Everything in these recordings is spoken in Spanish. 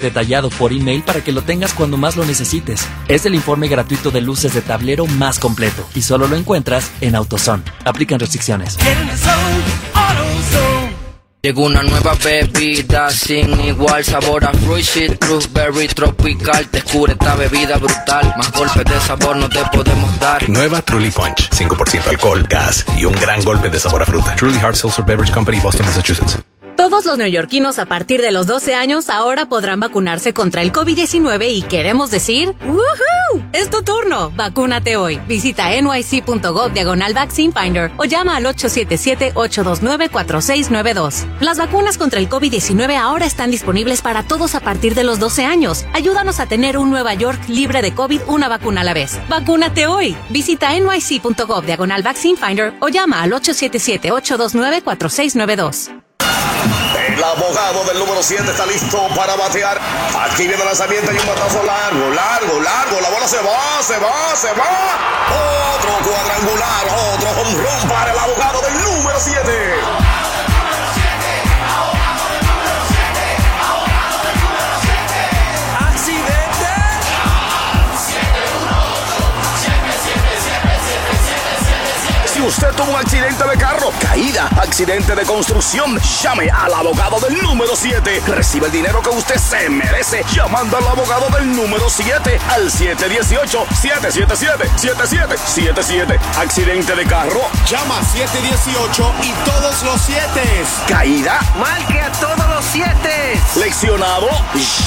detallado por email para que lo tengas cuando más lo necesites. Es el informe gratuito de luces de tablero más completo y solo lo encuentras en AutoZone. Aplican restricciones. Llegó una nueva bebida sin igual sabor a fruit berry tropical. Descubre esta bebida brutal. Más golpes de sabor no te podemos dar. Nueva Truly Punch. 5% alcohol, gas y un gran golpe de sabor a fruta. Truly Hard Seltzer Beverage Company, Boston, Massachusetts. Todos los neoyorquinos a partir de los 12 años ahora podrán vacunarse contra el COVID-19 y queremos decir, ¡Woohoo! Es tu turno. Vacúnate hoy. Visita nyc.gov diagonal vaccine finder o llama al 877-829-4692. Las vacunas contra el COVID-19 ahora están disponibles para todos a partir de los 12 años. Ayúdanos a tener un Nueva York libre de COVID una vacuna a la vez. Vacúnate hoy. Visita nyc.gov diagonal vaccine finder o llama al 877-829-4692. El abogado del número 7 está listo para batear. Aquí viene el lanzamiento y un batazo largo, largo, largo. La bola se va, se va, se va. Otro cuadrangular, otro home run para el abogado del número 7. Usted tuvo un accidente de carro, caída, accidente de construcción, llame al abogado del número 7. Recibe el dinero que usted se merece llamando al abogado del número 7 al 718-777-7777. Accidente de carro, llama 718 y todos los 7. Caída, marque a todos los 7. Leccionado,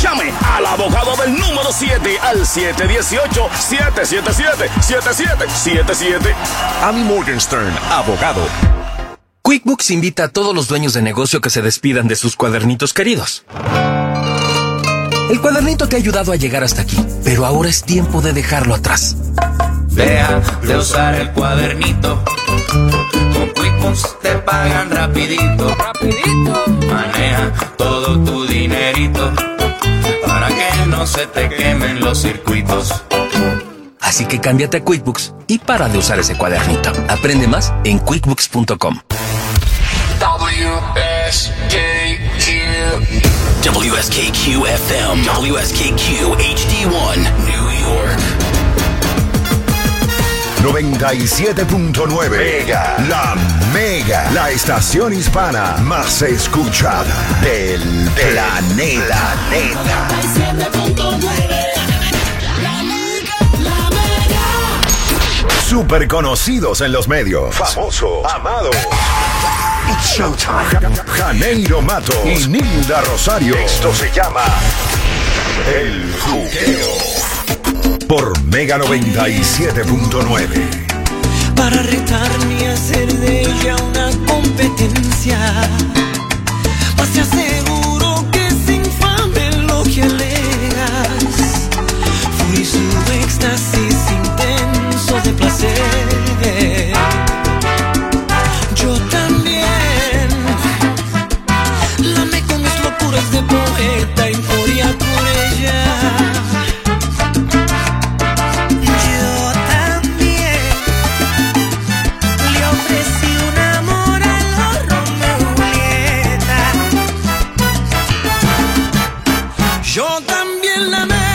llame al abogado del número 7 al 718-777-7777. Andy Abogado. QuickBooks invita a todos los dueños de negocio que se despidan de sus cuadernitos queridos. El cuadernito te ha ayudado a llegar hasta aquí, pero ahora es tiempo de dejarlo atrás. Deja de usar el cuadernito. Con QuickBooks te pagan rapidito. Rapidito. Maneja todo tu dinerito para que no se te quemen los circuitos. Así que cámbiate a QuickBooks y para de usar ese cuadernito. Aprende más en quickbooks.com. WSKQ FM, WSKQ HD1, New York. 97.9 Mega, la Mega, la estación hispana más escuchada del planeta. Super conocidos en los medios. Famoso, amado. It's showtime. Janeiro Mato y Nilda Rosario. Esto se llama El Juqueo. Por Mega 97.9. Para retarme y hacer de ella una competencia. Pues te aseguro que es infame lo que alegas. Fui su éxtasis yo también la con mis locuras de poeta, euforia por ella. Yo también le ofrecí un amor a los Romulieta. Yo también la me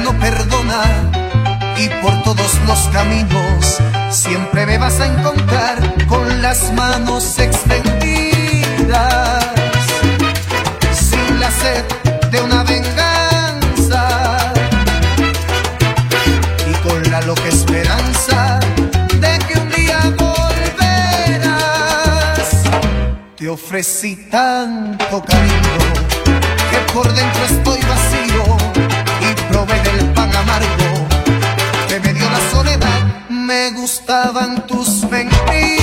no perdona. Y por todos los caminos siempre me vas a encontrar con las manos extendidas. Sin la sed de una venganza. Y con la loca esperanza de que un día volverás. Te ofrecí tanto cariño que por dentro estoy vacío amargo que me dio la soledad. Me gustaban tus mentiras.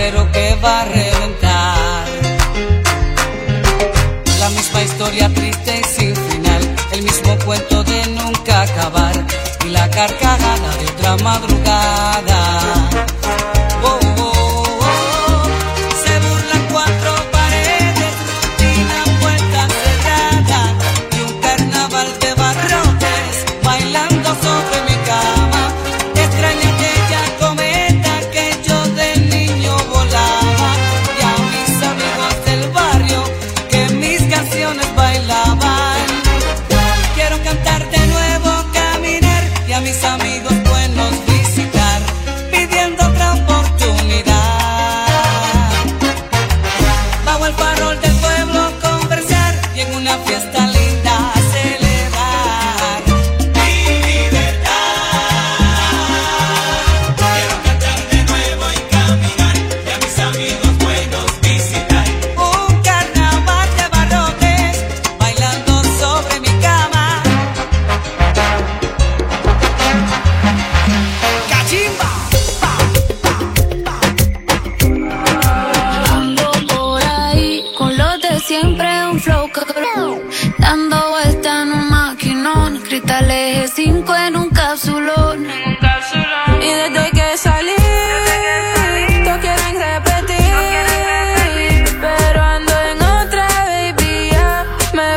acero que barre.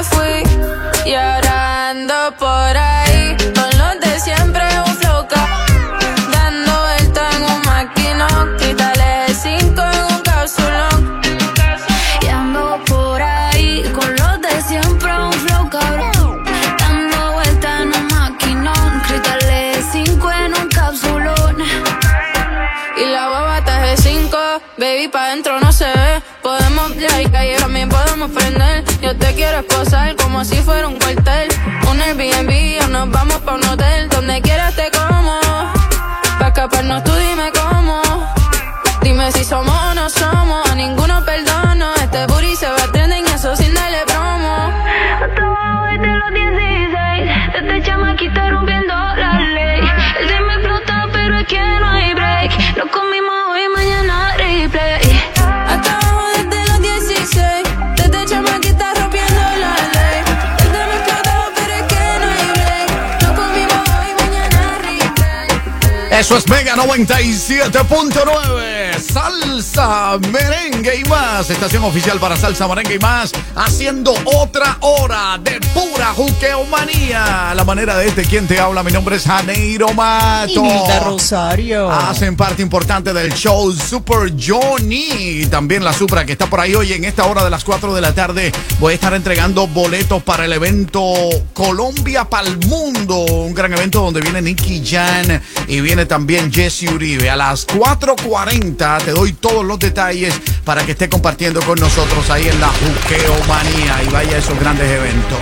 fui llorando por ahí. Yo te quiero esposar como si fuera un cuartel. Un Airbnb o nos vamos pa' un hotel. Donde quieras te como. Pa' escaparnos tú dime cómo. Dime si somos o no somos. A ninguno perdón. Eso es Mega 97.9. Salsa, merengue y más. Estación oficial para salsa, merengue y más. Haciendo otra hora de pura juqueomanía. La manera de este quien te habla. Mi nombre es Janeiro Mato. Y Nilda Rosario. Hacen parte importante del show Super Johnny. También la Supra que está por ahí hoy en esta hora de las 4 de la tarde. Voy a estar entregando boletos para el evento Colombia para el Mundo. Un gran evento donde viene Nicky Jan y viene también Jesse Uribe. A las 4.40 te doy todos los detalles para que esté compartiendo con nosotros ahí en la Juqueomanía y vaya a esos grandes eventos.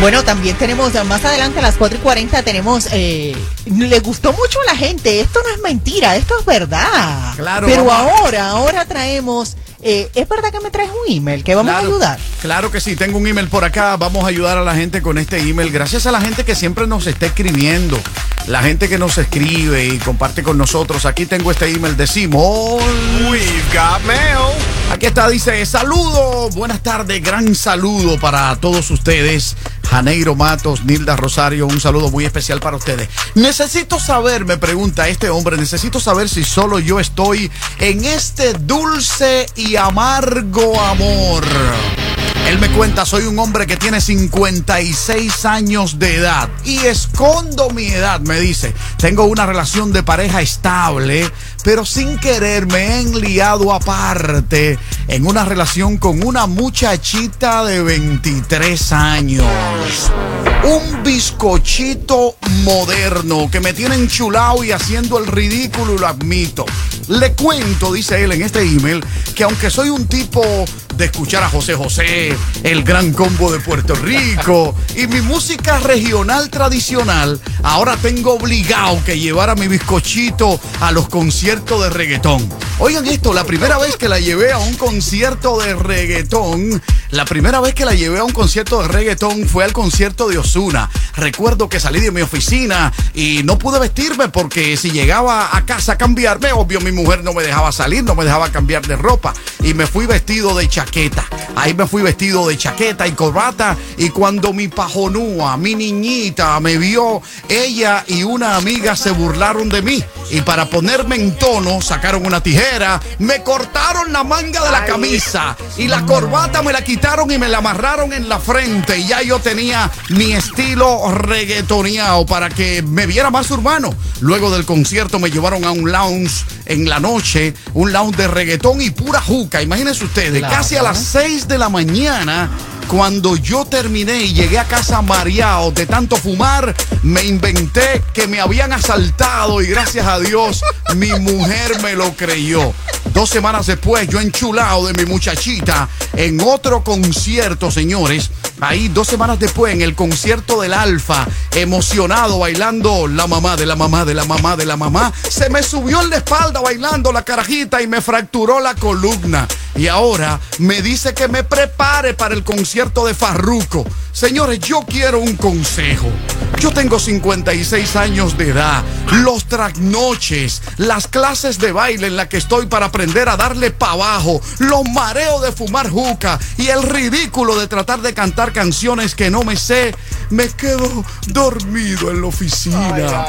Bueno, también tenemos, más adelante a las 4 y 40 tenemos, eh, le gustó mucho a la gente, esto no es mentira, esto es verdad. Claro, Pero ahora, ahora traemos, eh, es verdad que me traes un email, que vamos Claro, a ayudar. Claro que sí, tengo un email por acá. Vamos a ayudar a la gente con este email. Gracias a la gente que siempre nos está escribiendo. La gente que nos escribe y comparte con nosotros. Aquí tengo este email de Simón. We've got mail. Aquí está, dice, saludo, buenas tardes, gran saludo para todos ustedes. Janeiro Matos, Nilda Rosario, un saludo muy especial para ustedes. Necesito saber, me pregunta este hombre, necesito saber si solo yo estoy en este dulce y amargo amor. Él me cuenta, soy un hombre que tiene 56 años de edad y escondo mi edad, me dice. Tengo una relación de pareja estable, pero sin querer me he enliado aparte en una relación con una muchachita de 23 años. Un bizcochito moderno que me tiene enchulado y haciendo el ridículo, lo admito. Le cuento, dice él en este email, que aunque soy un tipo de escuchar a José José, el gran combo de Puerto Rico y mi música regional tradicional, ahora tengo obligado que llevar a mi bizcochito a los conciertos de reggaetón. Oigan esto, la primera vez que la llevé a un concierto de reggaetón, la primera vez que la llevé a un concierto de reggaetón fue al concierto de Osuna. Recuerdo que salí de mi oficina y no pude vestirme porque si llegaba a casa a cambiarme, obvio mi mujer no me dejaba salir, no me dejaba cambiar de ropa y me fui vestido de chaqueta. Ahí me fui vestido de chaqueta y corbata y cuando mi pajonúa, mi niñita me vio, ella y una amiga se burlaron de mí y para ponerme en tono sacaron una tijera, me cortaron la manga de la camisa y la corbata me la quitaron y me la amarraron en la frente y ya yo tenía mi estilo reggaetoneado para que me viera más urbano. Luego del concierto me llevaron a un lounge en la noche, un lounge de reggaetón y pura juca. Imagínense ustedes, Claro. casi a las 6 de la mañana. Cuando yo terminé y llegué a casa mareado de tanto fumar, me inventé que me habían asaltado y gracias a Dios mi mujer me lo creyó. Dos semanas después, yo enchulado de mi muchachita en otro concierto, señores. Ahí, dos semanas después, en el concierto del Alfa, emocionado, bailando la mamá de la mamá de la mamá de la mamá, se me subió en la espalda bailando la carajita y me fracturó la columna. Y ahora me dice que me prepare para el concierto de Farruco. Señores, yo quiero un consejo. Yo tengo 56 años de edad. Los trasnoches, las clases de baile en la que estoy para aprender a darle pa' abajo, los mareos de fumar juca y el ridículo de tratar de cantar canciones que no me sé, me quedo dormido en la oficina.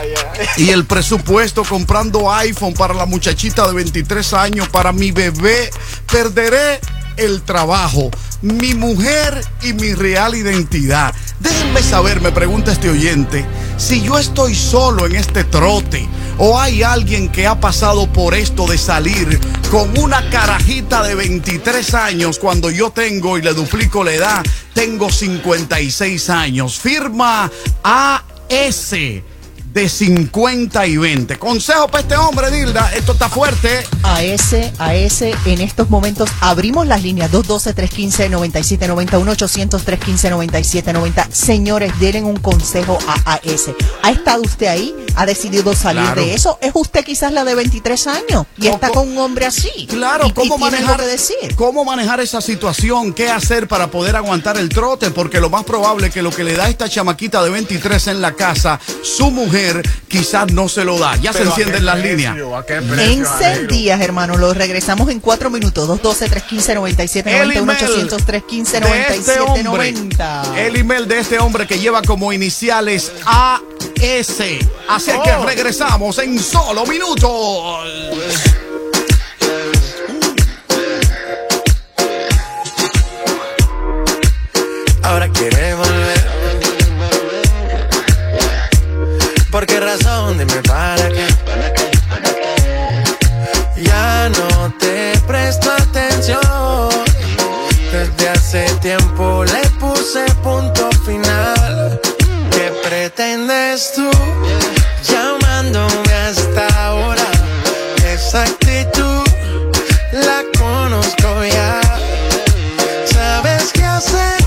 Y el presupuesto comprando iPhone para la muchachita de 23 años, para mi bebé, perderé el trabajo, mi mujer y mi real identidad. Déjenme saber, me pregunta este oyente, si yo estoy solo en este trote o hay alguien que ha pasado por esto de salir con una carajita de 23 años cuando yo tengo y le duplico la edad, tengo 56 años. Firma AS de 50 y 20. Consejo para este hombre, Dilda. Esto está fuerte. A ese, a ese, en estos momentos abrimos las líneas 212-315-9791, 800-315-9790. Señores, denle un consejo a AS. ¿Ha estado usted ahí? Ha decidido salir Claro. de eso. Es usted quizás la de 23 años y está con un hombre así. Claro, Y- ¿cómo manejar, algo que decir. ¿cómo manejar esa situación? ¿Qué hacer para poder aguantar el trote? Porque lo más probable es que lo que le da esta chamaquita de 23 en la casa, su mujer quizás no se lo da. Ya se Pero ¿a qué encienden las precio? líneas. ¿A Encendías, hermano. Lo regresamos en cuatro minutos. 212-315-9790. El email 1-800-315-9790. de este hombre, el email de este hombre que lleva como iniciales AS. Así que Oh. regresamos en solo minutos. Ahora quiere volver. ¿Por qué razón? Dime pretendes tú llamándome hasta ahora? Esa actitud la conozco ya. Sabes qué hacer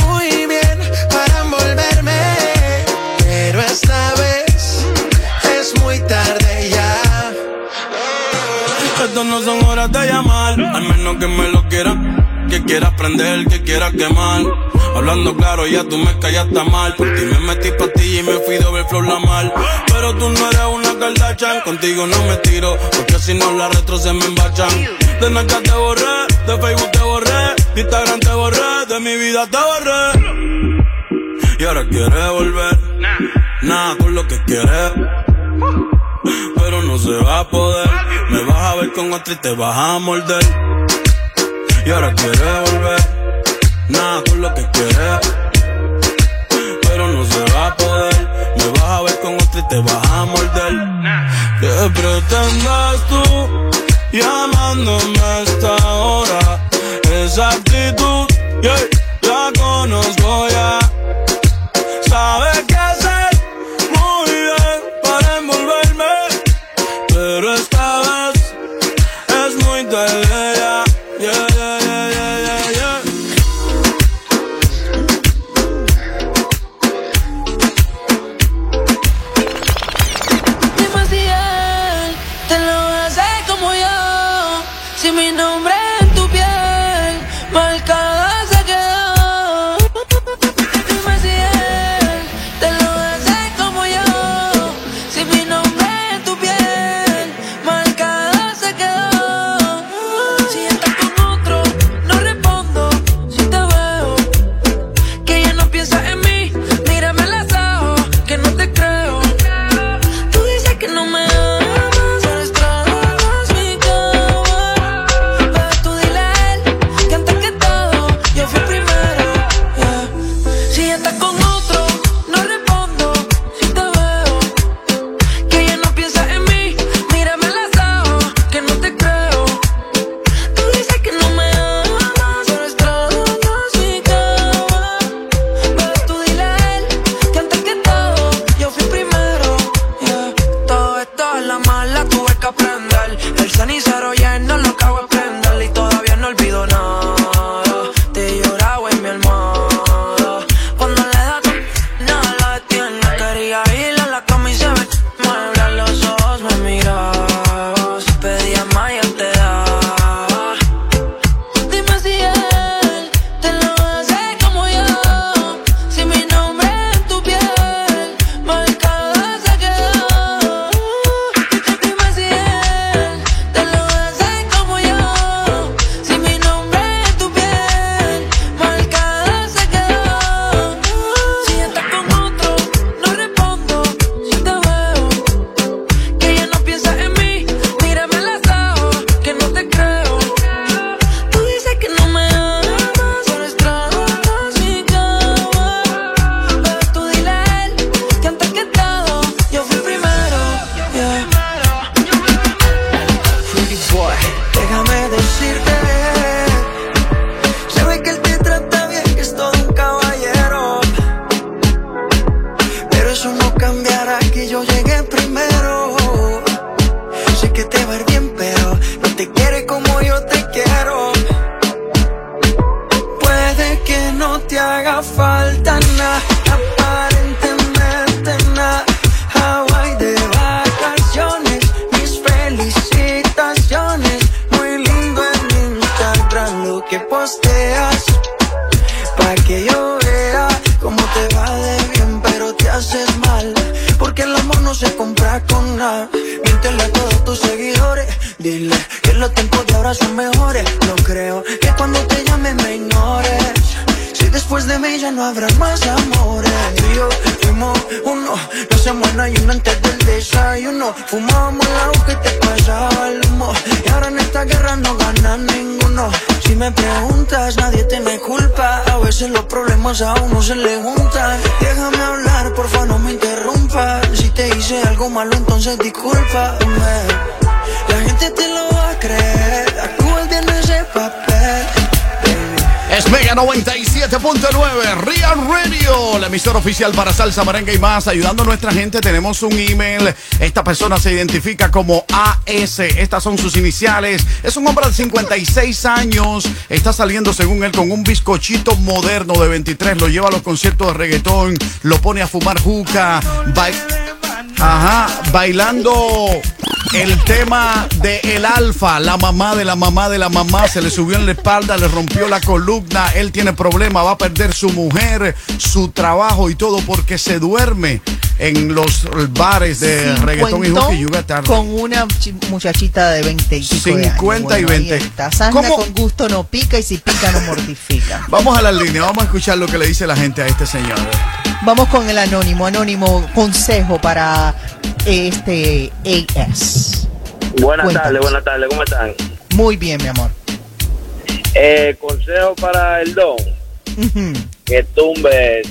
muy bien para envolverme, pero esta vez es muy tarde ya. Estas no son horas de llamar, al menos que me lo quiera. Prender, que quieras quemar. Hablando claro, ya tú me callaste mal. Por ti me metí pastilla y me fui de overflow la mal. Pero tú no eres una Kardashian, contigo no me tiro. Porque si no la retro se me embachan. De Snapchat te borré, de Facebook te borré, Instagram te borré, de mi vida te borré. Y ahora quieres volver, nada con lo que quieres pero no se va a poder. Me vas a ver con otra y te vas a morder. Y ahora quieres volver, nada con lo que quieres, pero no se va a poder. Me vas a ver con otra y te vas a morder. ¿Qué pretendes tú llamándome a esta hora? Esa actitud, yeah, no gana ninguno. Si me preguntas, nadie te me culpa. A veces los problemas a uno se le juntan. Déjame hablar, porfa, no me interrumpas. Si te hice algo malo, entonces discúlpame. La gente te lo va a creer. Actúas bien ese papel. Es Mega 97.9, Real Radio, la emisora oficial para salsa, merengue y más. Ayudando a nuestra gente, tenemos un email. Esta persona se identifica como AS. Estas son sus iniciales. Es un hombre de 56 años. Está saliendo, según él, con un bizcochito moderno de 23. Lo lleva a los conciertos de reggaetón. Lo pone a fumar juca. Ba- Ajá, bailando el tema de El Alfa, la mamá de la mamá de la mamá, se le subió en la espalda, le rompió la columna, él tiene problemas, va a perder su mujer, su trabajo y todo porque se duerme en los bares de reggaetón y Cincuentón juca y yuga tarde. con una chi- muchachita de 20 y pico de años. 50 y Bueno, ahí 20. está. Sana ¿Cómo? con gusto no pica y si pica no mortifica. Vamos a la línea, vamos a escuchar lo que le dice la gente a este señor. Vamos con el anónimo, anónimo consejo para este AS. Buenas tardes, buenas tardes, ¿cómo están? Muy bien, mi amor. Eh, consejo para el don, que tumbes.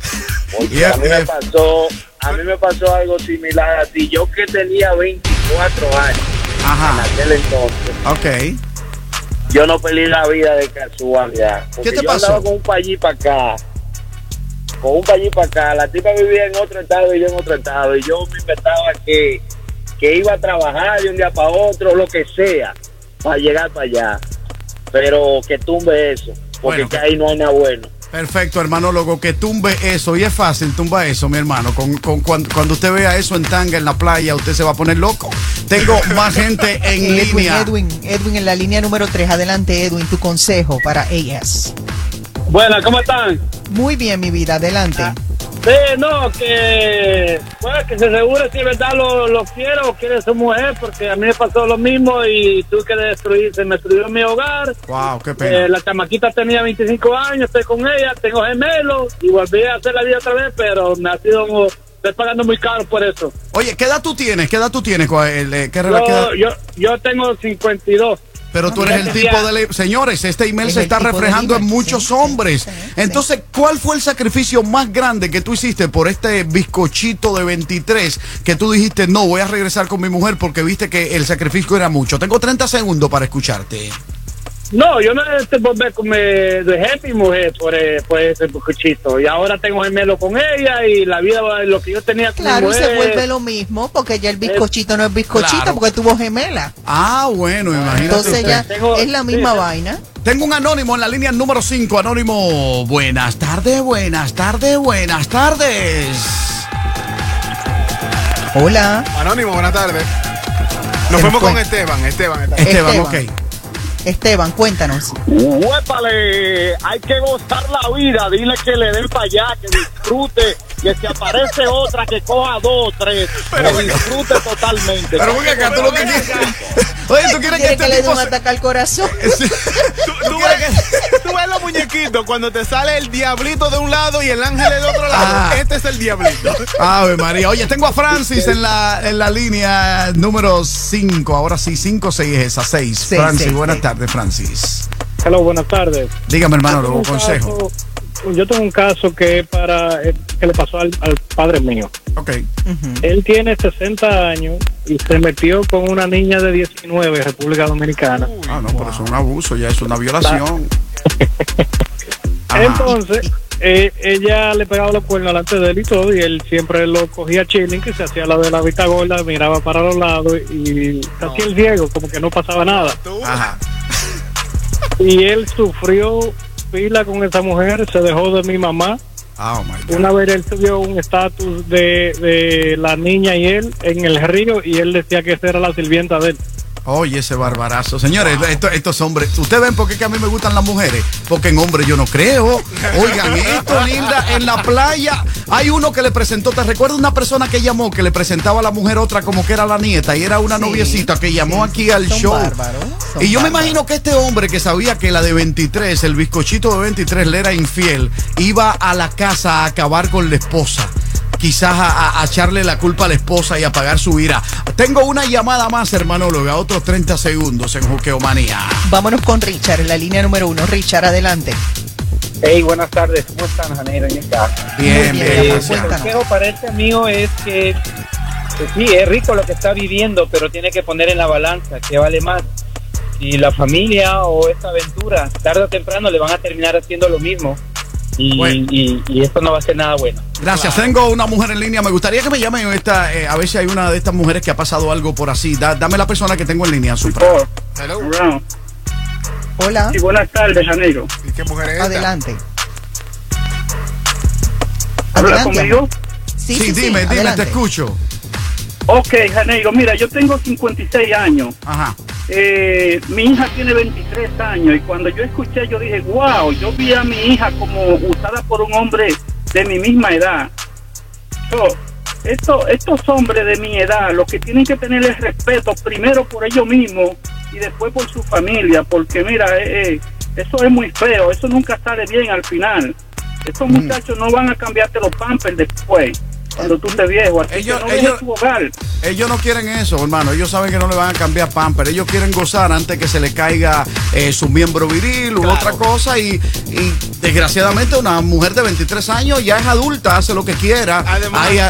Porque a mí me pasó, a mí me pasó algo similar a ti. Yo que tenía 24 años Ajá. en aquel entonces, Ok. yo no perdí la vida de casualidad. Porque ¿Qué te yo pasó? andaba con un payí para acá. Con un payí para acá. La tipa vivía en otro estado y yo en otro estado. Y yo me inventaba que, que iba a trabajar de un día para otro, lo que sea, para llegar para allá. Pero que tumbe eso. Porque Bueno, que ahí no hay nada bueno. Perfecto, hermano loco, que tumbe eso. Y es fácil, tumba eso, mi hermano. Con, con- cuando, cuando usted vea eso en tanga en la playa, usted se va a poner loco. Tengo más gente en Edwin, línea. Edwin, Edwin en la línea número 3. Adelante, Edwin, tu consejo para AS. Buenas, ¿cómo están? Muy bien, mi vida, adelante. Sí, no, que, bueno, que se asegure si de verdad lo, lo quiere o quiere su mujer, porque a mí me pasó lo mismo y tuve que destruir, se me destruyó mi hogar. Wow, qué pena. Eh, la chamaquita tenía 25 años, estoy con ella, tengo gemelos y volví a hacer la vida otra vez, pero me ha sido, estoy pagando muy caro por eso. Oye, ¿qué edad tú tienes? ¿Qué edad tú tienes? ¿Cuál- el, eh, ¿Qué qué? Yo, yo, yo tengo 52. Pero tú eres el tipo de... le- Señores, este email Es se está reflejando en muchos hombres. Entonces, ¿cuál fue el sacrificio más grande que tú hiciste por este bizcochito de 23 que tú dijiste, no, voy a regresar con mi mujer porque viste que el sacrificio era mucho? Tengo 30 segundos para escucharte. No, yo me volver con me dejé mi mujer por, eh, por ese cuchito y ahora tengo gemelo con ella y la vida, lo que yo tenía con Claro, mi se vuelve lo mismo porque ya el bizcochito no es bizcochito Claro. porque tuvo gemela. Ah, bueno, imagínate. Entonces ya es la misma vaina. Tengo un anónimo en la línea número 5. Anónimo, buenas tardes, buenas tardes, buenas tardes. Hola. Anónimo, buenas tardes. Nos fuimos fue. con Esteban, Esteban. Esteban, ok. Esteban, cuéntanos. Huépale, hay que gozar la vida, dile que le den para allá, que disfrute, que si aparece otra que coja dos o tres, que disfrute totalmente. Pero venga acá, tú lo que quieres. Oye, tú quieres que ¿Quiere este que le tipo ataque al corazón? Tú ves, tú ves los muñequitos cuando te sale el diablito de un lado y el ángel del otro lado. Ah. Este es el diablito. Ave María. Oye, tengo a Francis en la, en la línea número 5. Ahora sí, 5, 6 es esa, 6. Seis, Francis, seis, buenas tardes, Francis. Hello, buenas tardes. Dígame, hermano, luego un consejo. Yo tengo un caso que es para eh, que le pasó al, al padre mío. Ok. Él tiene 60 años y se metió con una niña de 19 en República Dominicana. Ah, no, pero eso es un abuso, ya es una violación. Entonces, eh, ella le pegaba los cuernos delante de él y todo, y él siempre lo cogía chilling, que se hacía la de la vista gorda, miraba para los lados y se hacía el ciego, como que no pasaba nada. Ajá. Y él sufrió pila con esa mujer, se dejó de mi mamá. Oh, my God. Una vez él subió un estatus de, de la niña y él en el río y él decía que esa era la sirvienta de él. Oye, ese barbarazo. Señores, esto- estos hombres, ustedes ven por qué que a mí me gustan las mujeres. Porque en hombres yo no creo. Oigan, esto, Linda, en la playa hay uno que le presentó, ¿te recuerdas una persona que llamó que le presentaba a la mujer otra como que era la nieta y era una Sí. noviecita que llamó aquí al Son show? bárbaros, son Y yo me imagino que este hombre que sabía que la de 23, el bizcochito de 23 le era infiel, iba a la casa a acabar con la esposa. Quizás a, a- a echarle la culpa a la esposa y apagar su ira. Tengo una llamada más, hermanóloga, otros 30 segundos en Juqueomanía. Vámonos con Richard en la línea número uno. Richard, adelante. Hey, buenas tardes. ¿Cómo están, Janeiro? ¿Cómo estás? Bien, bien, Eh, el consejo para este amigo es que, pues sí, es rico lo que está viviendo, pero tiene que poner en la balanza qué vale más. Si la familia o esta aventura, tarde o temprano le van a terminar haciendo lo mismo. Y, y- y esto no va a ser nada bueno. Gracias. Tengo una mujer en línea. Me gustaría que me llamen esta, eh, a ver si hay una de estas mujeres que ha pasado algo por así. Da- dame la persona que tengo en línea, Supra. Hello. Hola. Sí, buenas tardes, Janeiro. ¿Y qué mujer es Adelante. ¿Habla Adelante. conmigo? Sí, Sí, sí, sí, dime, dime, adelante. te escucho. Ok, Janeiro, mira, yo tengo 56 años. Ajá. Eh, mi hija tiene 23 años y cuando yo escuché yo dije, wow, yo vi a mi hija como usada por un hombre de mi misma edad. So, esto, estos hombres de mi edad, lo que tienen que tener es respeto primero por ellos mismos y después por su familia, porque mira, eh, eh, eso es muy feo, eso nunca sale bien al final. Estos muchachos no van a cambiarte los pampers después, cuando tú estés viejo, así Ellos- que no ellos- tu hogar. Ellos no quieren eso, hermano. Ellos saben que no le van a cambiar pamper. Ellos quieren gozar antes que se le caiga eh, su miembro viril u otra cosa. Y, y, desgraciadamente una mujer de 23 años ya es adulta, hace lo que quiera. Además, Hay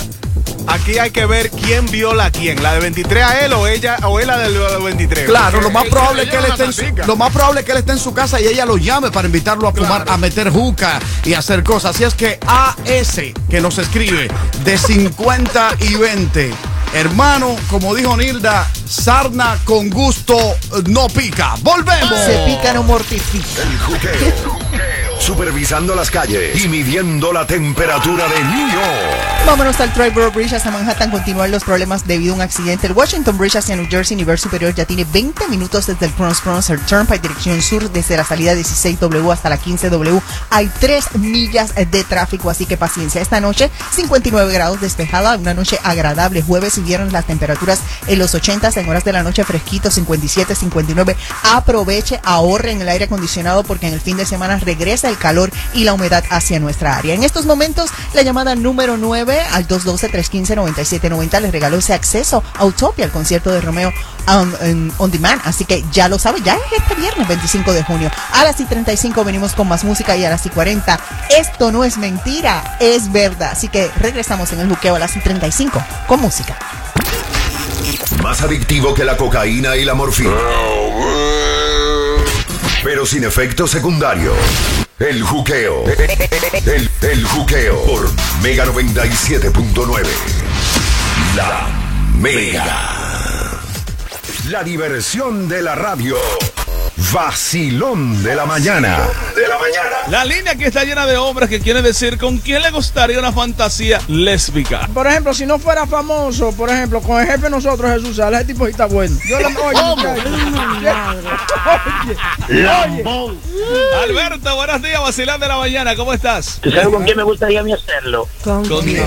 aquí hay que ver quién viola a quién. ¿La de 23 a él o ella o él la del 23? Claro, Porque lo más probable es que él es esté en su, lo más probable es que él esté en su casa y ella lo llame para invitarlo a fumar, a meter juca y a hacer cosas. Así es que AS que nos escribe de 50 y 20. Hermano, como dijo Nilda, sarna con gusto no pica. Volvemos. Se pica, no mortifica. El juqueo. Supervisando las calles y midiendo la temperatura de New York. Vámonos al Triborough Bridge hacia Manhattan. Continúan los problemas debido a un accidente. El Washington Bridge hacia New Jersey, nivel superior, ya tiene 20 minutos desde el Cross el Turnpike, dirección sur, desde la salida 16W hasta la 15W. Hay 3 millas de tráfico, así que paciencia. Esta noche, 59 grados despejada, una noche agradable. Jueves y las temperaturas en los 80 en horas de la noche fresquito, 57, 59. Aproveche, ahorre en el aire acondicionado porque en el fin de semana regresa el calor y la humedad hacia nuestra área. En estos momentos, la llamada número 9 al 212-315-9790 les regaló ese acceso a Utopia, el concierto de Romeo um, on demand. Así que ya lo sabe, ya es este viernes 25 de junio. A las y 35 venimos con más música y a las y 40. Esto no es mentira, es verdad. Así que regresamos en el buqueo a las y 35 con música. Más adictivo que la cocaína y la morfina. Pero sin efectos secundarios. El juqueo. El, el juqueo. Por Mega 97.9. La Mega. La diversión de la radio. Vacilón de la mañana. De la mañana. La línea aquí está llena de hombres que quieren decir con quién le gustaría una fantasía lésbica. Por ejemplo, si no fuera famoso, por ejemplo, con el jefe de nosotros, Jesús Sala, ese tipo está bueno. Yo le oye. Oye, oye. Alberto, buenos días, vacilán de la mañana, ¿cómo estás? ¿Tú sabes con quién me gustaría a mí hacerlo? ¿Con quién?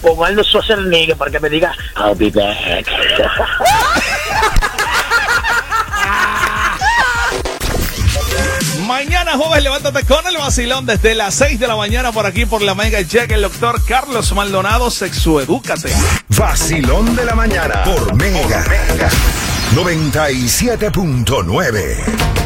Con Arnold Schwarzenegger para que me diga I'll be back. Mañana jueves levántate con el vacilón desde las 6 de la mañana por aquí por la Mega Jack, el doctor Carlos Maldonado, sexuedúcate. Vacilón de la mañana. Por Mega. 97.9.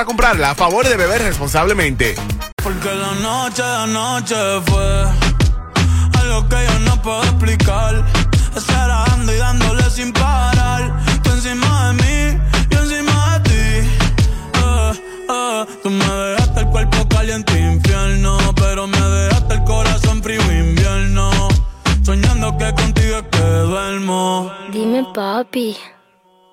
para comprarla. A favor de beber responsablemente. Porque la noche, fue algo que yo no puedo explicar. Estar y dándole sin parar. Tú encima de mí, yo encima de ti. Eh, eh. Tú me dejaste el cuerpo caliente infierno, pero me dejaste el corazón frío invierno. Soñando que contigo es que duermo. Dime, papi.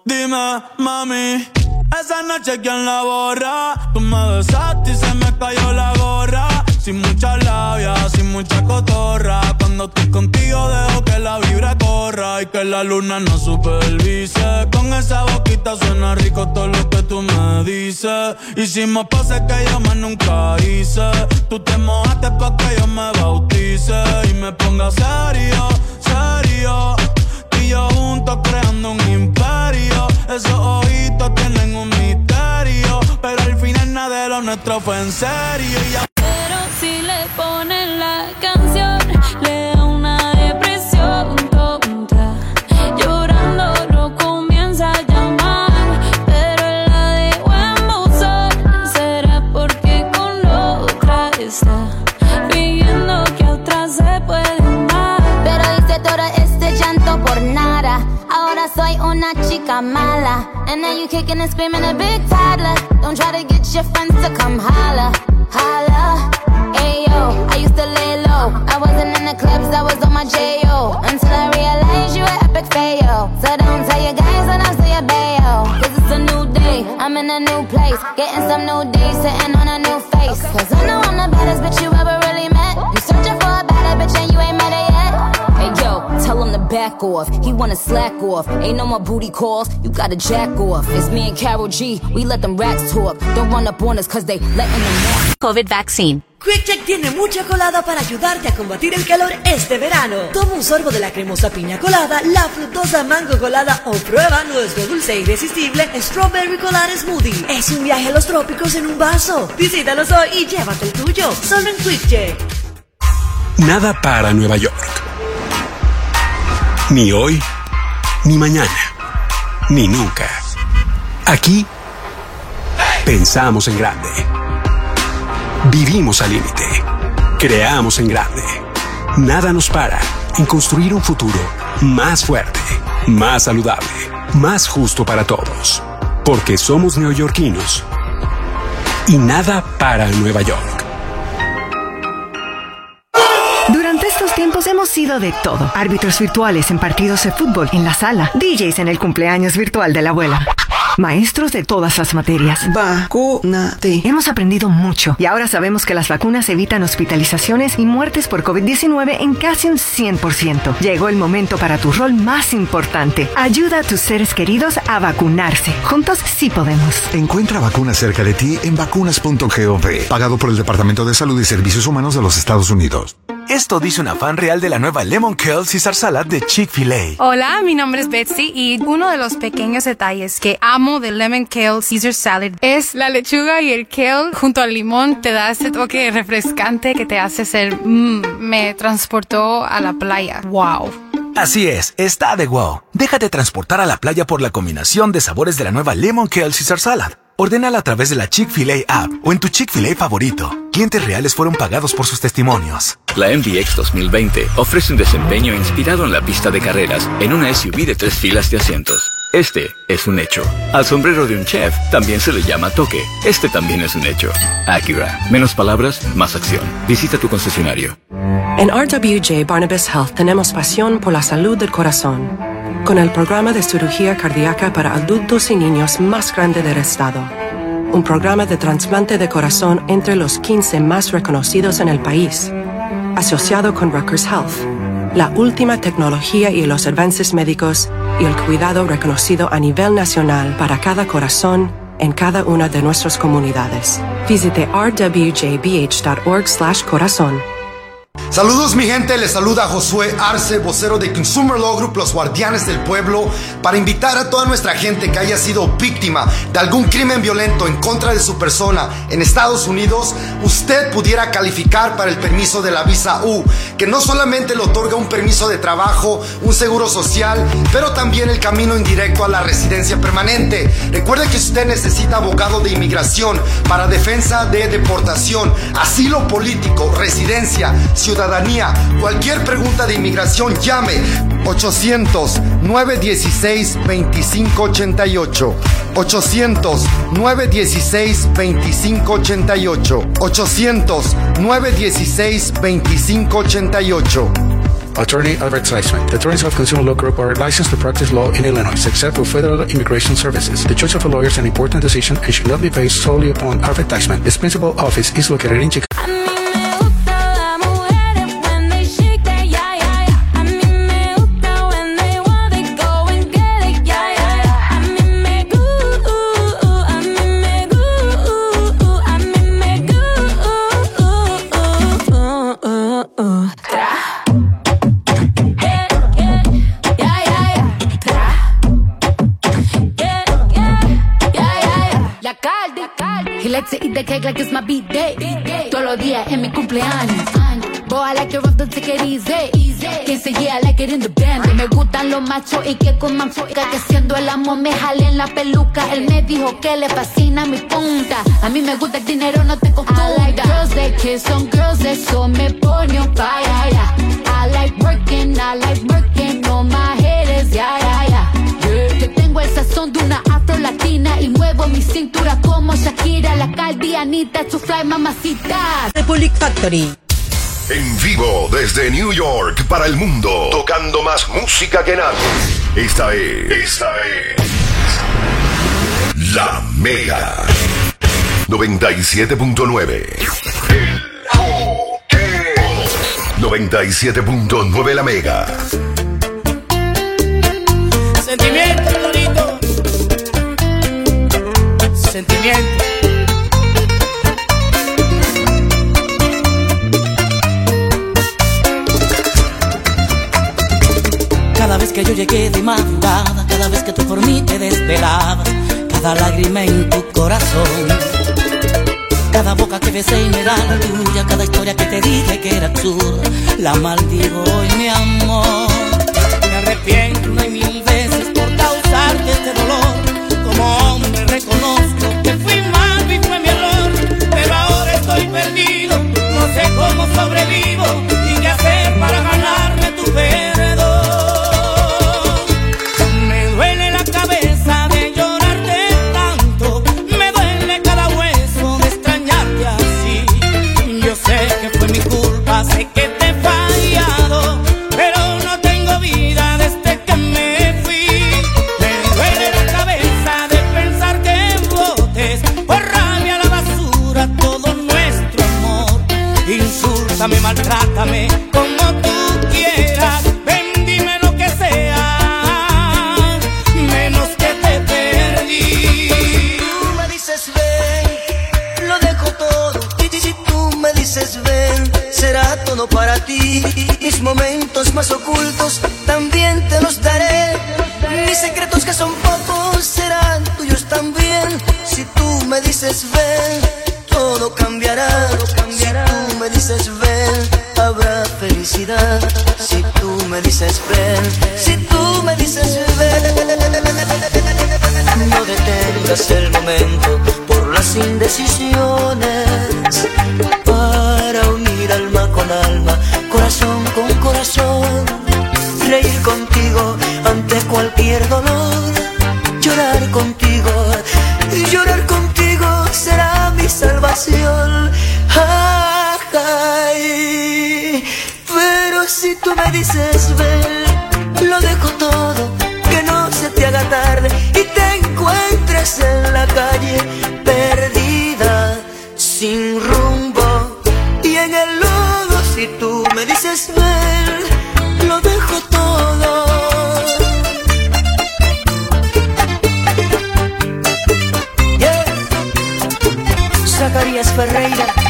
Dime, mami esa noche quién la borra. Tú me besaste y se me cayó la gorra. Sin mucha labia, sin mucha cotorra. Cuando estoy contigo dejo que la vibra corra y que la luna no supervise. Con esa boquita suena rico todo lo que tú me dices. Hicimos poses que yo más nunca hice. Tú te mojaste pa' que yo me bautice y me ponga serio, serio. Tú y yo juntos creando un imperio. Esos ojitos tienen un misterio. Pero al final nada de lo nuestro fue en serio. Pero si le ponen la canción, le una chica mala. And now you kicking and screaming a big toddler. Don't try to get your friends to come holla. Holla. Ayo, I used to lay low. I wasn't in the clubs, I was on my J.O. Until I realized you were epic fail. So don't tell your guys when I say a bayo. Cause it's a new day, I'm in a new place. Getting some new days, sitting on a new face. Cause I know I'm the baddest bitch you ever really met. You searching for a better bitch and you ain't met yo, tell him to back off. He wanna slack off. Ain't no more booty calls. You gotta jack off. It's me and Carol G. We let them rats talk. Don't run up on us cause they letting them know. COVID vaccine. QuickCheck tiene mucha colada para ayudarte a combatir el calor este verano. Toma un sorbo de la cremosa piña colada, la frutosa mango colada o prueba nuestro dulce e irresistible Strawberry Colada Smoothie. Es un viaje a los trópicos en un vaso. Visítanos hoy y llévate el tuyo. Solo en QuickCheck. Nada para Nueva York. Ni hoy, ni mañana, ni nunca. Aquí pensamos en grande. Vivimos al límite. Creamos en grande. Nada nos para en construir un futuro más fuerte, más saludable, más justo para todos. Porque somos neoyorquinos. Y nada para Nueva York. Tiempos hemos sido de todo. Árbitros virtuales en partidos de fútbol en la sala. DJs en el cumpleaños virtual de la abuela. Maestros de todas las materias. Vacúnate. Hemos aprendido mucho y ahora sabemos que las vacunas evitan hospitalizaciones y muertes por COVID-19 en casi un 100%. Llegó el momento para tu rol más importante. Ayuda a tus seres queridos a vacunarse. Juntos sí podemos. Encuentra vacunas cerca de ti en vacunas.gov, pagado por el Departamento de Salud y Servicios Humanos de los Estados Unidos. Esto dice una fan real de la nueva Lemon Curl Caesar Salad de Chick-fil-A. Hola, mi nombre es Betsy y uno de los pequeños detalles que amo del Lemon Kale Caesar Salad es la lechuga y el kale junto al limón te da ese toque refrescante que te hace ser mmm, me transportó a la playa. Wow. Así es, está de wow. Déjate transportar a la playa por la combinación de sabores de la nueva Lemon Kale Caesar Salad. Ordénala a través de la Chick-fil-A app o en tu Chick-fil-A favorito. Clientes reales fueron pagados por sus testimonios. La MDX 2020 ofrece un desempeño inspirado en la pista de carreras en una SUV de tres filas de asientos. Este es un hecho. Al sombrero de un chef también se le llama toque. Este también es un hecho. Acura. Menos palabras, más acción. Visita tu concesionario. En RWJ Barnabas Health tenemos pasión por la salud del corazón, con el programa de cirugía cardíaca para adultos y niños más grande del estado. Un programa de trasplante de corazón entre los 15 más reconocidos en el país. Asociado con Rutgers Health. La última tecnología y los avances médicos y el cuidado reconocido a nivel nacional para cada corazón en cada una de nuestras comunidades. Visite rwjbh.org/corazón. Saludos mi gente, les saluda Josué Arce, vocero de Consumer Law Group, los guardianes del pueblo, para invitar a toda nuestra gente que haya sido víctima de algún crimen violento en contra de su persona en Estados Unidos, usted pudiera calificar para el permiso de la visa U, que no solamente le otorga un permiso de trabajo, un seguro social, pero también el camino indirecto a la residencia permanente. Recuerde que usted necesita abogado de inmigración para defensa de deportación, asilo político, residencia, cualquier pregunta de inmigración, llame 800-916-2588. 800-916-2588. 800-916-2588. Attorney Advertisement. Attorneys of Consumer Law Group are licensed to practice law in Illinois, except for federal immigration services. The choice of a lawyer is an important decision and should not be based solely upon advertisement. Its principal office is located in Chicago. Se yeah, I like it in the band. Me gustan los machos y que con manzuca. Que siendo el amo me jale en la peluca. Él me dijo que le fascina mi punta. A mí me gusta el dinero, no te confunda. I like girls that kiss on girls, eso me pone on fire. Yeah. I like working, I like working on my haters, yeah, yeah, yeah. yeah. Yo tengo el sazón de una afro latina y muevo mi cintura como Shakira, la caldianita, su fly mamacita. Republic Factory. En vivo desde New York para el mundo, tocando más música que nadie. Esta es. Esta es. La Mega. 97.9. 97.9 La Mega. Sentimiento, bonito. Sentimiento. Vez que yo llegué de madrugada, cada vez que tú por mí te desvelabas, cada lágrima en tu corazón, cada boca que besé y me da la tuya, cada historia que te dije que era absurda, la maldigo hoy mi amor. Me arrepiento una y mil veces por causarte este dolor, como hombre reconozco que fui malo y fue mi error, pero ahora estoy perdido, no sé cómo sobrevivo Zacarías Ferreira.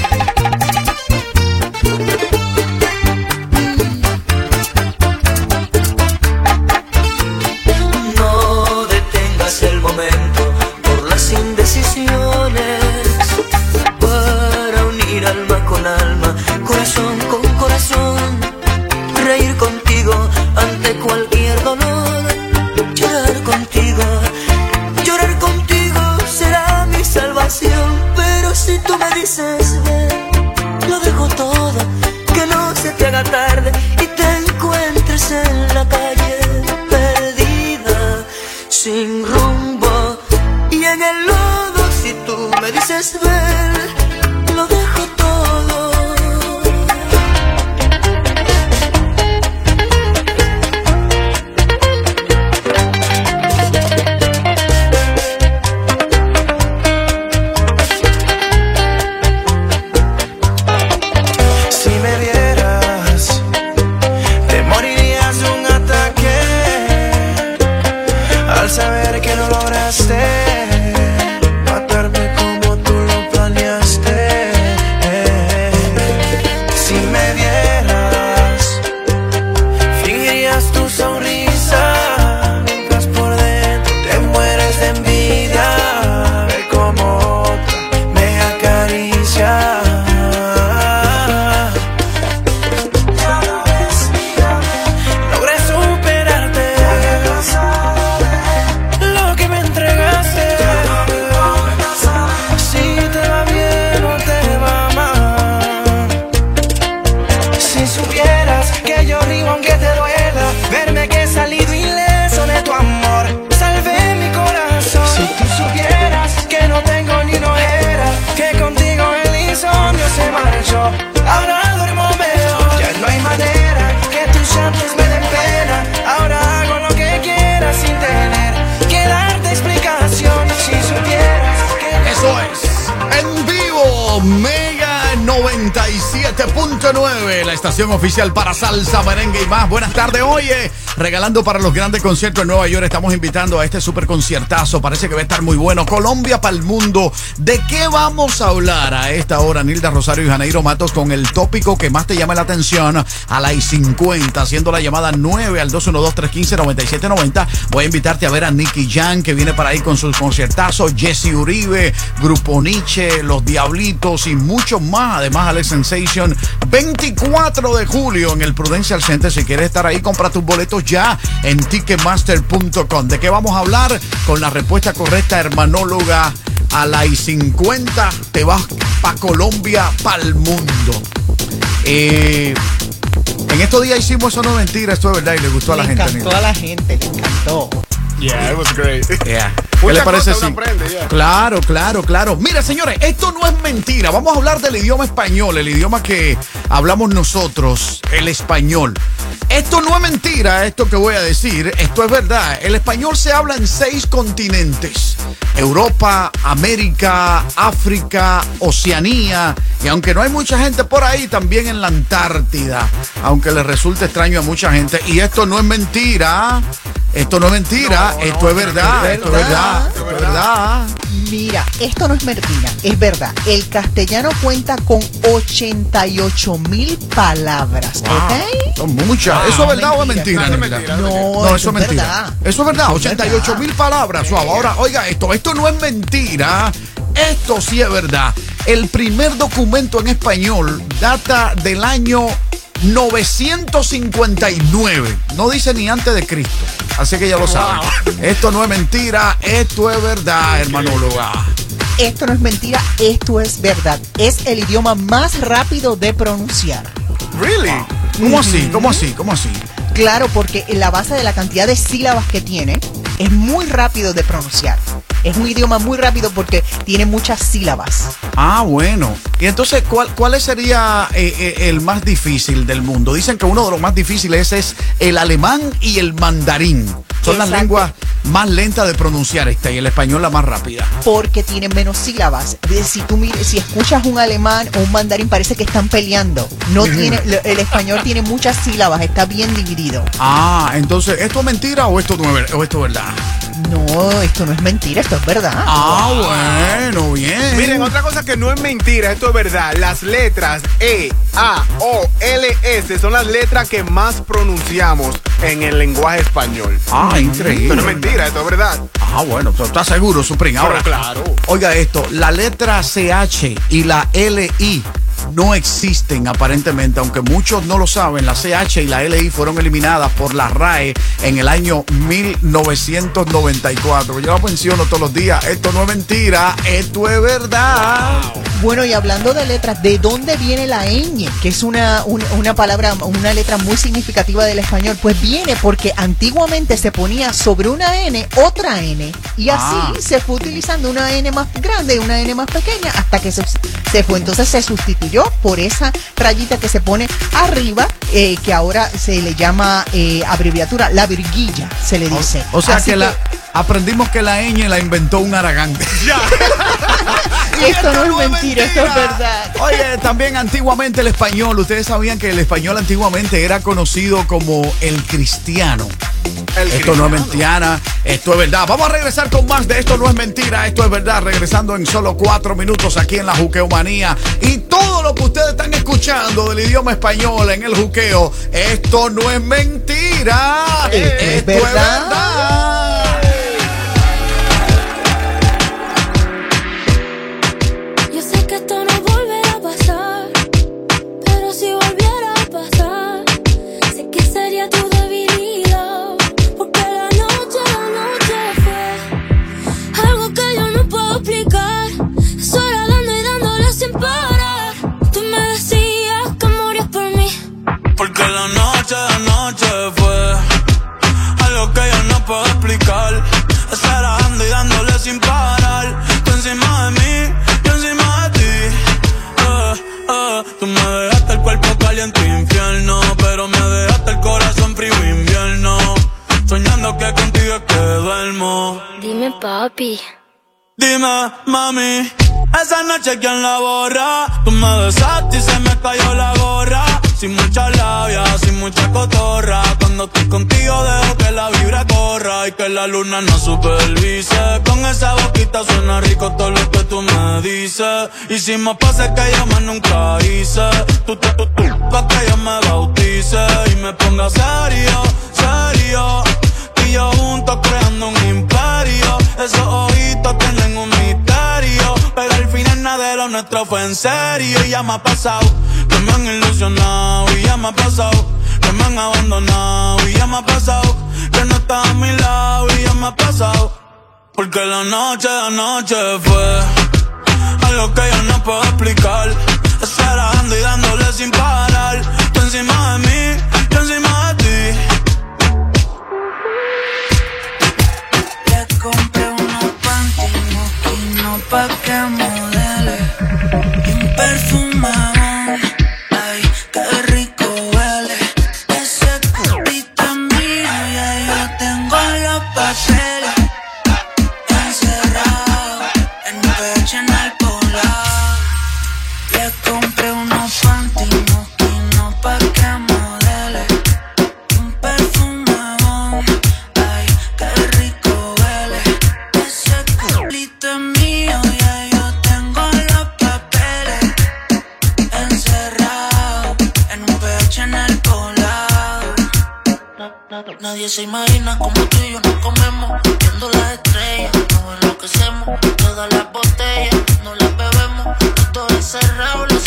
97.9, la estación oficial para salsa, merengue y más. Buenas tardes, oye. Regalando para los grandes conciertos en Nueva York, estamos invitando a este super conciertazo. Parece que va a estar muy bueno. Colombia para el mundo. ¿De qué vamos a hablar a esta hora, Nilda Rosario y Janeiro Matos, con el tópico que más te llama la atención a las 50, haciendo la llamada 9 al 212-315-9790. Voy a invitarte a ver a Nicky Jan, que viene para ahí con sus conciertazos, Jesse Uribe, Grupo Nietzsche, Los Diablitos y muchos más. Además, Alex Sensation, 24 de julio en el Prudential Center. Si quieres estar ahí, compra tus boletos ya en ticketmaster.com. ¿De qué vamos a hablar? Con la respuesta correcta, hermanóloga. A las 50 te vas para Colombia, para el mundo. Eh, en estos días hicimos eso no es mentira, esto es verdad y le gustó a la Le gente. encantó Nilda. a la gente, le encantó. Yeah, it was great. Yeah. ¿Qué le parece si-. Claro, claro, claro. Mira, señores, esto no es mentira. Vamos a hablar del idioma español, el idioma que hablamos nosotros, el español. Esto no es mentira, esto que voy a decir, esto es verdad. El español se habla en seis continentes. Europa, América, África, Oceanía. Y aunque no hay mucha gente por ahí, también en la Antártida. Aunque le resulte extraño a mucha gente. Y esto no es mentira. Esto no es mentira, esto es verdad, esto es verdad, esto es verdad. Mira, esto no es mentira, es verdad. El castellano cuenta con 88 mil palabras, ¿ok? Son muchas. ¿Eso es verdad o es mentira? No, No, eso eso es mentira. verdad. Eso es verdad, Eso es 88 mil palabras. Suave. Ahora, oiga esto, esto no es mentira. Esto sí es verdad. El primer documento en español data del año 959. No dice ni antes de Cristo. Así que ya lo saben. Esto no es mentira, esto es verdad, hermanóloga. Esto no es mentira, esto es verdad. Es el idioma más rápido de pronunciar. Really? ¿Cómo así? ¿Cómo así? ¿Cómo así? Claro, porque en la base de la cantidad de sílabas que tiene, es muy rápido de pronunciar. Es un idioma muy rápido porque tiene muchas sílabas. Ah, bueno. Y entonces, ¿cuál, cuál sería eh, eh, el más difícil del mundo? Dicen que uno de los más difíciles es el alemán y el mandarín. Son las lenguas más lentas de pronunciar esta y el español la más rápida. Porque tienen menos sílabas. Si tú mires, si escuchas un alemán o un mandarín, parece que están peleando. No tiene, el español tiene muchas sílabas, está bien dividido. Ah, entonces, ¿esto es mentira o esto o esto es verdad? No, esto no es mentira, esto es verdad. Ah, bueno, bien. Miren, otra cosa que no es mentira, esto es verdad. Las letras E, A, O, L, S son las letras que más pronunciamos en el lenguaje español. Ah, increíble. Esto no es mentira, esto es verdad. Ah, bueno, pero ¿estás seguro, Supring? Ahora, Pero claro. Oiga esto, la letra CH y la LI no existen aparentemente, aunque muchos no lo saben, la CH y la LI fueron eliminadas por la RAE en el año 1994. Yo la menciono todos los días, esto no es mentira, esto es verdad. Bueno, y hablando de letras, ¿de dónde viene la ñ? Que es una, una, una palabra, una letra muy significativa del español. Pues viene porque antiguamente se ponía sobre una N otra N. Y así Ah. se fue utilizando una N más grande y una N más pequeña hasta que se, se fue. Entonces se sustituyó por esa rayita que se pone arriba, eh, que ahora se le llama eh, abreviatura, la virguilla, se le dice. O sea Así que, la, aprendimos que la ñ la inventó un aragán. Esto no es mentira, esto es verdad. Oye, también antiguamente el español, ustedes sabían que el español antiguamente era conocido como el cristiano. esto no es mentira, esto es verdad. Vamos a regresar con más de esto no es mentira, esto es verdad. Regresando en solo cuatro minutos aquí en la Juqueomanía. Y todo lo que ustedes están escuchando del idioma español en el juqueo, esto no es mentira. Esto es verdad. La noche de noche fue algo que yo no puedo explicar. Esperando y dándole sin parar. Tú encima de mí, yo encima de ti. Eh, eh, tú me dejaste el cuerpo caliente infierno, pero me dejaste el corazón frío invierno. Soñando que contigo es que duermo. Dime, papi. Dime, mami, esa noche quién la borra. Tú me besaste y se me cayó la gorra. Sin mucha labia, sin mucha cotorra. Cuando estoy contigo dejo que la vibra corra y que la luna no supervise. Con esa boquita suena rico todo lo que tú me dices. Hicimos pases que yo más nunca hice. Tú, tú, tú, tú, pa' que yo me bautice y me ponga serio, serio. Yo juntos creando un imperio. Esos ojitos tienen un misterio. Pero al final nada de lo nuestro fue en serio. Y ya me ha pasado que me han ilusionado. Y ya me ha pasado que me han abandonado. Y ya me ha pasado que no estás a mi lado. Y ya me ha pasado. Porque la noche de noche fue algo que yo no puedo explicar. Esperando y dándole sin parar. Tú encima de mí, yo encima de ti. Pa' que modele. Y un Nadie se imagina como tú y yo nos comemos, viendo las estrellas, nos enloquecemos, todas las botellas, no las bebemos, todo encerrado, lo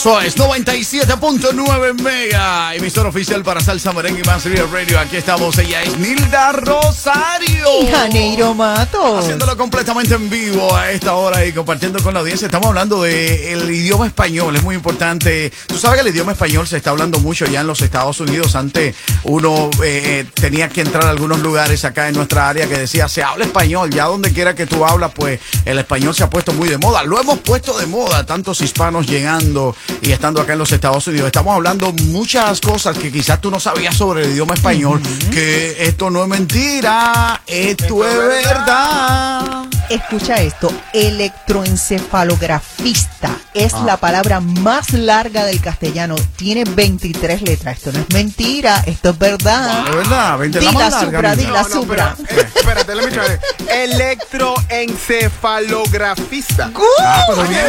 Eso es 97.9 Mega, emisor oficial para Salsa Merengue y Más Radio. Aquí estamos, ella es Nilda Rosario. Y Janeiro Matos. Haciéndolo completamente en vivo a esta hora y compartiendo con la audiencia. Estamos hablando del idioma español, es muy importante. Tú sabes que el idioma español se está hablando mucho ya en los Estados Unidos. Antes uno eh, tenía que entrar a algunos lugares acá en nuestra área que decía, se habla español. Ya donde quiera que tú hablas, pues el español se ha puesto muy de moda. Lo hemos puesto de moda, tantos hispanos llegando y estando acá en los Estados Unidos. Estamos hablando muchas cosas que quizás tú no sabías sobre el idioma español, que esto no es mentira, esto es verdad. Escucha esto, electroencefalografista es Ah. la palabra más larga del castellano. Tiene 23 letras. Esto no es mentira, esto es verdad. De verdad, 20 Di la más la larga, supra, di mira. la No, no, supra. pero, eh, espérate, let me try. Electroencefalografista. Ah, pero bien.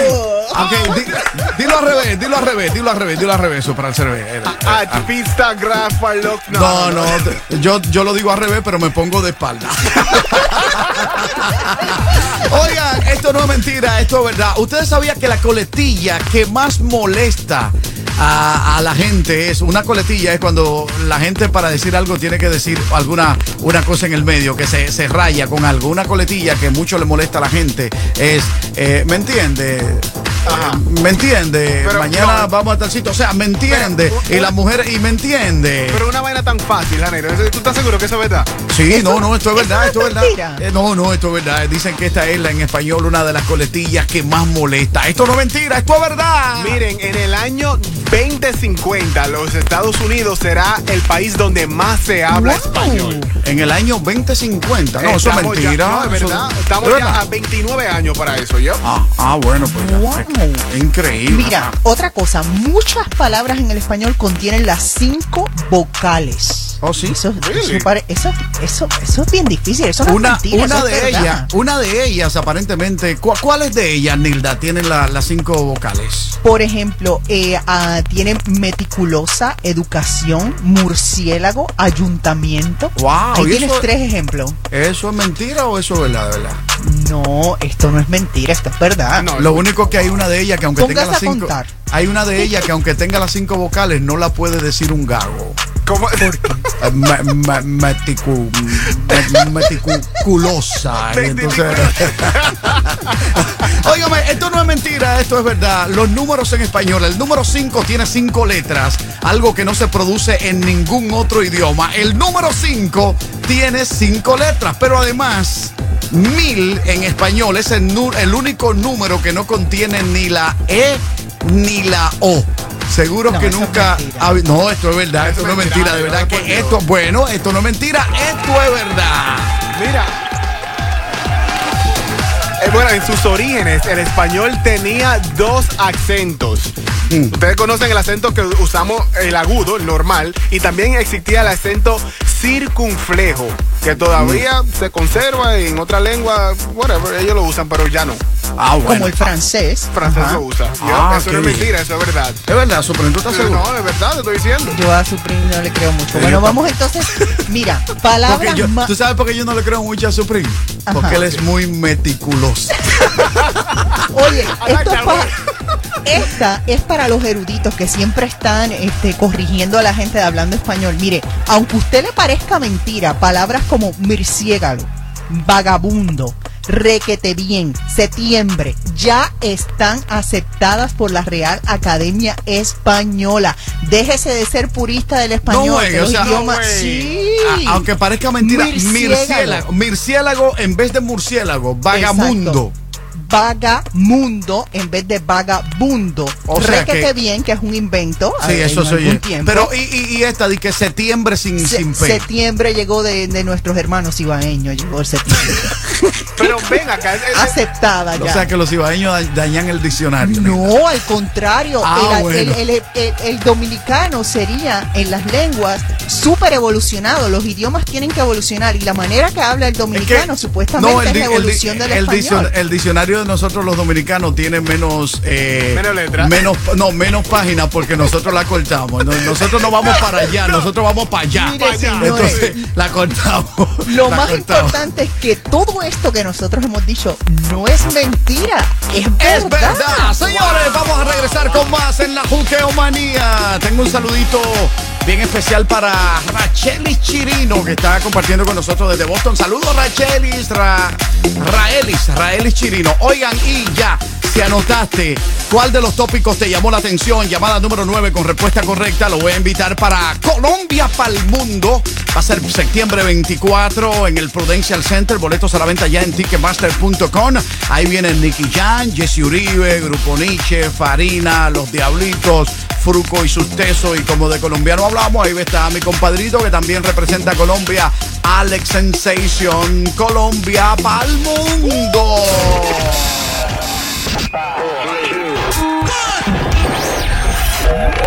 Ok, di- dilo al revés, dilo al revés, dilo al revés, dilo al revés, para el revés. Eh, eh, ah. Artista, grafalo. No, no, yo, yo lo digo al revés, pero me pongo de espalda. Oigan, esto no es mentira, esto es verdad. ¿Ustedes sabían que la coletilla que más molesta a, la gente es una coletilla? Es cuando la gente para decir algo tiene que decir alguna una cosa en el medio, que se, se raya con algo. Una coletilla que mucho le molesta a la gente es, eh, ¿me entiende? ¿Me entiende? Pero, Mañana no. vamos a tal sitio. O sea, ¿me entiende? y la mujer, y me entiende. Pero una vaina tan fácil, Janeiro. ¿Tú estás seguro que eso es verdad? Sí, no, no, esto es verdad, esto es verdad. mentira? Eh, no, no, esto es verdad. Dicen que esta es la en español una de las coletillas que más molesta. Esto no es mentira, esto es verdad. Miren, en el año 2050 los Estados Unidos será el país donde más se habla español. En el año 2050. No, eso es Estamos ya- mentira. no, es Eso- verdad. ¿Es Estamos verdad? ya a 29 años para eso, ¿yo? Ah, ah, bueno, pues ya. Increíble. Mira, otra cosa, muchas palabras en el español contienen las cinco vocales. Oh, sí. Eso, eso, pare- eso, eso, eso es bien difícil. Eso no Una, es mentira, una eso de ellas, una de ellas aparentemente, ¿cu- ¿cuáles de ellas, Nilda, tienen la- las cinco vocales? Por ejemplo, eh, ah, tiene meticulosa, educación, murciélago, ayuntamiento. Wow, Ahí ¿y tienes eso- tres ejemplos. ¿Eso es mentira o eso es verdad, verdad? No, esto no es mentira, esto es verdad. Lo único que hay una de ellas que aunque tenga las cinco, hay una de ellas que aunque tenga las cinco vocales no la puede decir un gago. ¿Cómo? Eh, me- meticulosa. Y entonces, Óigame, esto no es mentira, esto es verdad. Los números en español, el número 5 tiene cinco letras, algo que no se produce en ningún otro idioma. El número 5 tiene cinco letras, pero además, mil en español es el, el único número que no contiene ni la E ni la O. Seguro que nunca. no, esto es verdad, esto no es mentira, de verdad que esto, bueno, esto no es mentira, esto es verdad. Mira. Eh, bueno, en sus orígenes, el español tenía dos acentos. Mm. Ustedes conocen el acento que usamos, el agudo, el normal, y también existía el acento circunflejo, que todavía Mm. se conserva en otra lengua, whatever, ellos lo usan, pero ya no. Ah, Como el francés. francés Ajá. lo usa. Ah, Ya, eso no es bien. mentira, eso es verdad. Es verdad, Supremo, ¿tú estás seguro? No, es verdad, te estoy diciendo. Yo a su primo no le creo mucho. Sí, bueno, yo vamos entonces. Mira, palabras yo- más. ¿Tú sabes por qué yo no le creo mucho a Supreme? Ajá. Porque él es muy meticuloso. Oye, esto esta es para los eruditos que siempre están este, corrigiendo a la gente de hablando español. Mire, aunque a usted le parezca mentira, palabras como murciélago, vagabundo, requete bien, septiembre, ya están aceptadas por la Real Academia Española. Déjese de ser purista del español. No, de güey, o los sea, idiomas. no, güey. sí. A- aunque parezca mentira. Murciélago en vez de murciélago, vagamundo. Vagamundo en vez de vagabundo. O sea Requete que- bien, que es un invento. Sí, eso soy yo. Pero, y, y, y esta, de que septiembre sin, Se- sin P. septiembre llegó de, de nuestros hermanos ibaeños, llegó el septiembre. Pero ven acá. Aceptada ya. O sea que los ibaeños da- dañan el diccionario. No, al contrario. Ah, el, bueno. el- el- el- el dominicano sería en las lenguas súper evolucionado. Los idiomas tienen que evolucionar y la manera que habla el dominicano supuestamente es di- la evolución del el español. el diccionario de nosotros los dominicanos tiene menos eh, Menos letras. menos no menos páginas porque nosotros la cortamos No- nosotros no vamos para allá nosotros vamos para allá Mire, entonces la cortamos Lo La más cortamos. importante es que todo esto que nosotros hemos dicho no es mentira, es Es verdad. verdad, señores, vamos a regresar con más en la Juqueomanía. Tengo un saludito bien especial para Rachelis Chirino, que está compartiendo con nosotros desde Boston. Saludos, Rachelis, Ra, Raelis, Raelis Chirino. Oigan, y ya, si anotaste cuál de los tópicos te llamó la atención, llamada número 9 con respuesta correcta, lo voy a invitar para Colombia para el Mundo. Va a ser septiembre 24 en el Prudential Center. Boletos a la venta ya en ticketmaster.com. Ahí vienen Nicky Jan, Jesse Uribe, Grupo Nietzsche, Farina, Los Diablitos, Fruco y sus tesos. Y como de colombiano hablamos, ahí está mi compadrito que también representa a Colombia, Alex Sensation. Colombia para el mundo.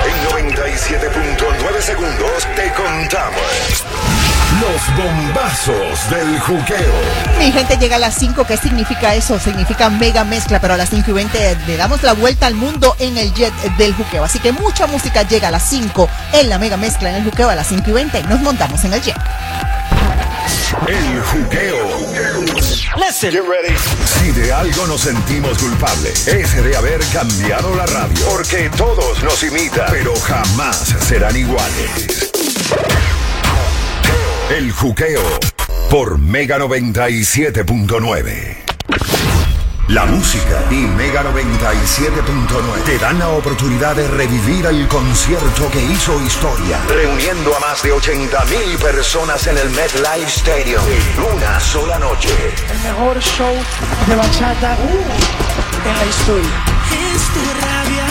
En 97.9 segundos te contamos los bombazos del juqueo. Mi gente llega a las 5, ¿qué significa eso? Significa mega mezcla, pero a las 5 y 20 le damos la vuelta al mundo en el jet del juqueo. Así que mucha música llega a las 5 en la mega mezcla en el juqueo a las 5 y 20. Nos montamos en el jet. El juqueo. Listen. Get ready. Si de algo nos sentimos culpables, es de haber cambiado la radio. Porque todos nos imitan, pero jamás serán iguales. El juqueo por Mega 97.9. La música y Mega 97.9 te dan la oportunidad de revivir el concierto que hizo historia, reuniendo a más de 80 mil personas en el MetLife Stadium en una sola noche. El mejor show de bachata en la historia. Es tu rabia.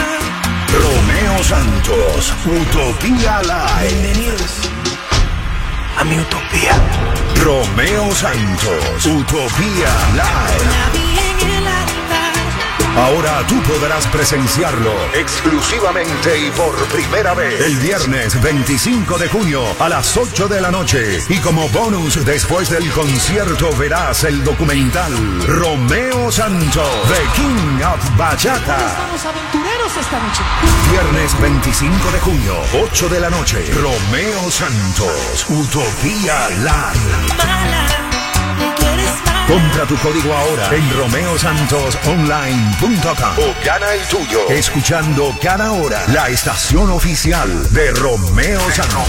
Romeo Santos, Utopía Live. Bienvenidos a mi utopía. Romeo Santos, Utopía Live. Ahora tú podrás presenciarlo exclusivamente y por primera vez el viernes 25 de junio a las 8 de la noche. Y como bonus después del concierto verás el documental Romeo Santos, The King of Bachata. Esta noche. Viernes 25 de junio, 8 de la noche. Romeo Santos, Utopía Live. Mala. Me quieres mal. Compra tu código ahora en romeosantosonline.com o gana el tuyo escuchando cada hora la estación oficial de Romeo Santos.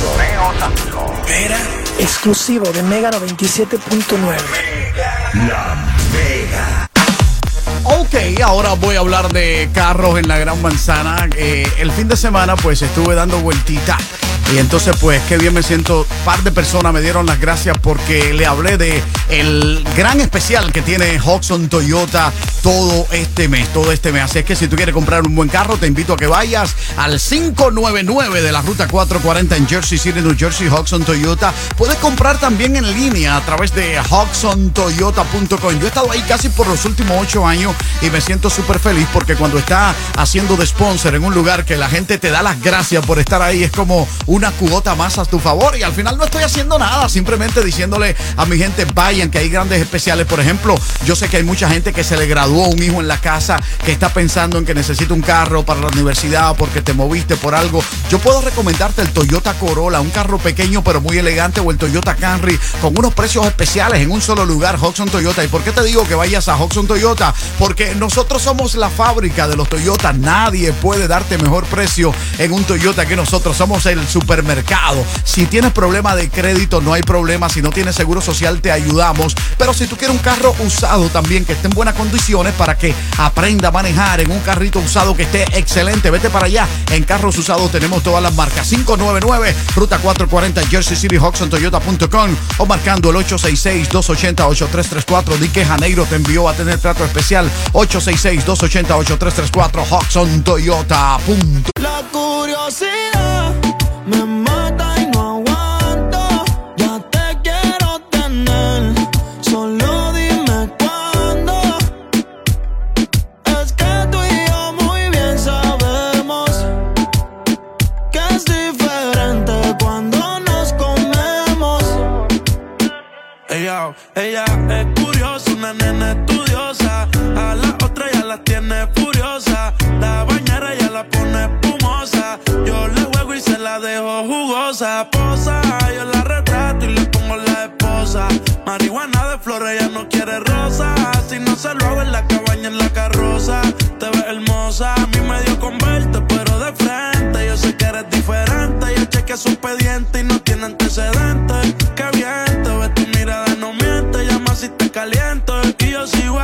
Mira, exclusivo de Mega 97.9. La Mega. Ok, ahora voy a hablar de carros en la Gran Manzana. Eh, el fin de semana pues estuve dando vueltita y entonces pues qué bien me siento. Par de personas me dieron las gracias porque le hablé de el gran especial que tiene Hudson Toyota todo este mes, todo este mes. Así es que si tú quieres comprar un buen carro, te invito a que vayas al 599 de la ruta 440 en Jersey City, New Jersey, Hudson Toyota. Puedes comprar también en línea a través de HudsonToyota.com. Yo he estado ahí casi por los últimos ocho años y me siento súper feliz porque cuando está haciendo de sponsor en un lugar que la gente te da las gracias por estar ahí, es como una cuota más a tu favor. Y al final no estoy haciendo nada, simplemente diciéndole a mi gente, vayan, que hay grandes especiales. Por ejemplo, yo sé que hay mucha gente que se le graduó un hijo en la casa, que está pensando en que necesita un carro para la universidad porque te moviste por algo. Yo puedo recomendarte el Toyota Corolla, un carro pequeño pero muy elegante, o el Toyota Camry con unos precios especiales en un solo lugar, Hudson Toyota. ¿Y por qué te digo que vayas a Hudson Toyota? Porque nosotros somos la fábrica de los Toyota. Nadie puede darte mejor precio en un Toyota que nosotros. Somos el supermercado. Si tienes problema de crédito, no hay problema. Si no tienes seguro social, te ayudamos. Pero si tú quieres un carro usado también, que esté en buenas condiciones para que aprenda a manejar en un carrito usado que esté excelente, vete para allá. En carros usados tenemos todas las marcas. 599, ruta 440, Jersey City, Toyota.com o marcando el 866-280-8334. Di que Janeiro te envió a tener trato especial. 866-280-8334, HudsonToyota.com. La curiosidad me mata y no aguanto. Ya te quiero tener, solo dime cuándo. Es que tú y yo muy bien sabemos que es diferente cuando nos comemos. Ella, ella tiene furiosa. La bañera ya la pone espumosa. Yo le juego y se la dejo jugosa. Posa, yo la retrato y le pongo la esposa. Marihuana de flores, ella no quiere rosa. Si no se lo hago en la cabaña, en la carroza. Te ves hermosa, a mí me dio con verte, pero de frente. Yo sé que eres diferente. Yo chequeé su expediente y no tiene antecedentes. Qué bien, te ves tu mirada, no miente. Llama si te caliento. Y yo sigo